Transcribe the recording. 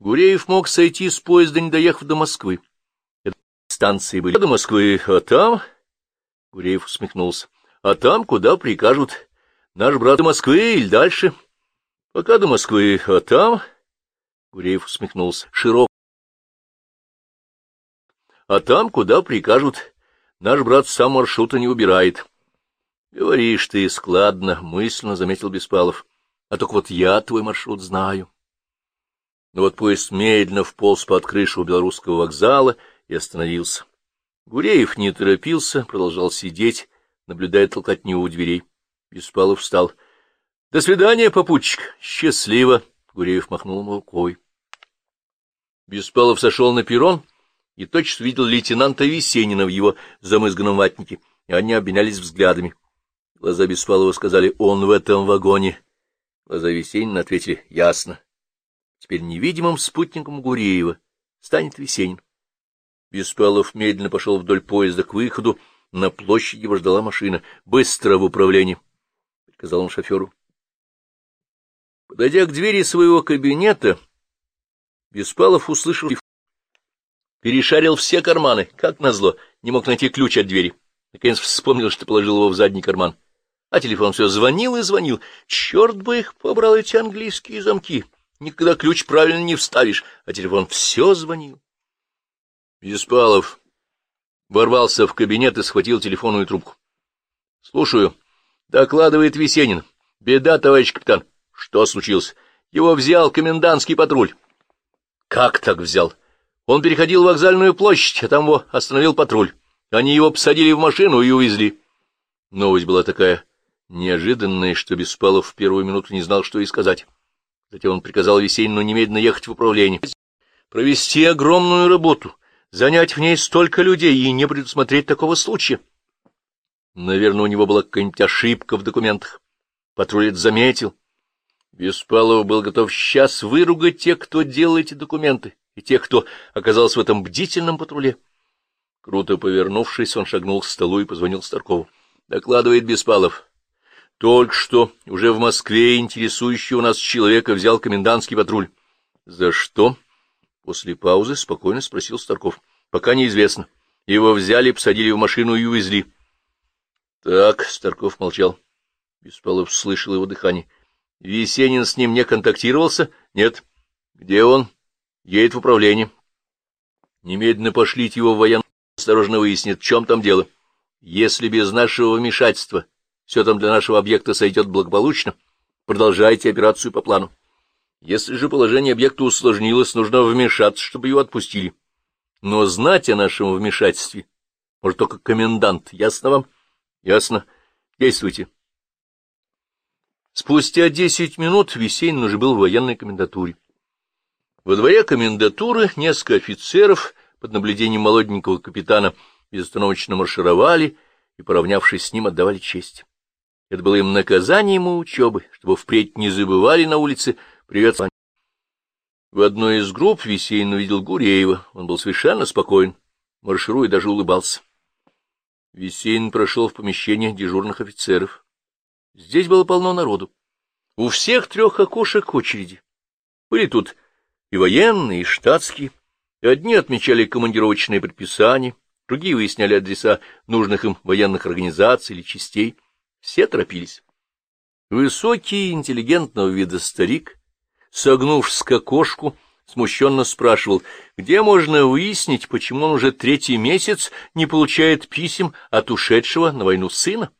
Гуреев мог сойти с поезда, не доехав до Москвы. Станции были до Москвы, а там... Гуреев усмехнулся. А там, куда прикажут. Наш брат до Москвы или дальше. Пока до Москвы, а там... Гуреев усмехнулся. Широк. А там, куда прикажут. Наш брат сам маршрута не убирает. Говоришь ты складно, мысленно заметил Беспалов. А только вот я твой маршрут знаю. Но вот поезд медленно вполз под крышу белорусского вокзала и остановился. Гуреев не торопился, продолжал сидеть, наблюдая толкотню у дверей. Беспалов встал. — До свидания, попутчик. Счастливо. Гуреев махнул рукой. Беспалов сошел на перрон и точно видел лейтенанта Весенина в его замызганном ватнике, и они обменялись взглядами. Глаза Беспалова сказали «Он в этом вагоне». Глаза Весенина ответили «Ясно». Теперь невидимым спутником Гуреева станет Весенин. Беспалов медленно пошел вдоль поезда к выходу. На площади его ждала машина. «Быстро в управлении!» — приказал он шоферу. Подойдя к двери своего кабинета, Беспалов услышал перешарил все карманы, как назло, не мог найти ключ от двери. Наконец вспомнил, что положил его в задний карман. А телефон все звонил и звонил. Черт бы их побрал эти английские замки. Никогда ключ правильно не вставишь, а телефон все звонил. Беспалов ворвался в кабинет и схватил телефонную трубку. — Слушаю. Докладывает Весенин. — Беда, товарищ капитан. — Что случилось? Его взял комендантский патруль. — Как так взял? Он переходил вокзальную площадь, а там его остановил патруль. Они его посадили в машину и увезли. Новость была такая неожиданная, что Беспалов в первую минуту не знал, что и сказать. Затем он приказал Весенину немедленно ехать в управление. Провести огромную работу, занять в ней столько людей и не предусмотреть такого случая. Наверное, у него была какая-нибудь ошибка в документах. Патруль это заметил. Беспалов был готов сейчас выругать тех, кто делал эти документы, и тех, кто оказался в этом бдительном патруле. Круто повернувшись, он шагнул к столу и позвонил Старкову. Докладывает Беспалов. Только что уже в Москве интересующий у нас человека взял комендантский патруль. — За что? — после паузы спокойно спросил Старков. — Пока неизвестно. Его взяли, посадили в машину и увезли. — Так, — Старков молчал. Беспалов слышал его дыхание. — Весенин с ним не контактировался? — Нет. — Где он? — Едет в управление. — Немедленно пошлите его в военную, осторожно выяснит, в чем там дело. Если без нашего вмешательства все там для нашего объекта сойдет благополучно, продолжайте операцию по плану. Если же положение объекта усложнилось, нужно вмешаться, чтобы его отпустили. Но знать о нашем вмешательстве может только комендант. Ясно вам? Ясно. Действуйте. Спустя десять минут Весенин уже был в военной комендатуре. Во дворе комендатуры несколько офицеров под наблюдением молоденького капитана безостановочно маршировали и, поравнявшись с ним, отдавали честь. Это было им наказанием и учебы, чтобы впредь не забывали на улице приветствовать. В одной из групп Весейн увидел Гуреева. Он был совершенно спокоен, маршируя даже улыбался. Весейн прошел в помещение дежурных офицеров. Здесь было полно народу. У всех трех окошек очереди. Были тут и военные, и штатские. И одни отмечали командировочные предписания, другие выясняли адреса нужных им военных организаций или частей. Все торопились. Высокий, интеллигентного вида старик, согнувшись к окошку, смущенно спрашивал, где можно выяснить, почему он уже третий месяц не получает писем от ушедшего на войну сына.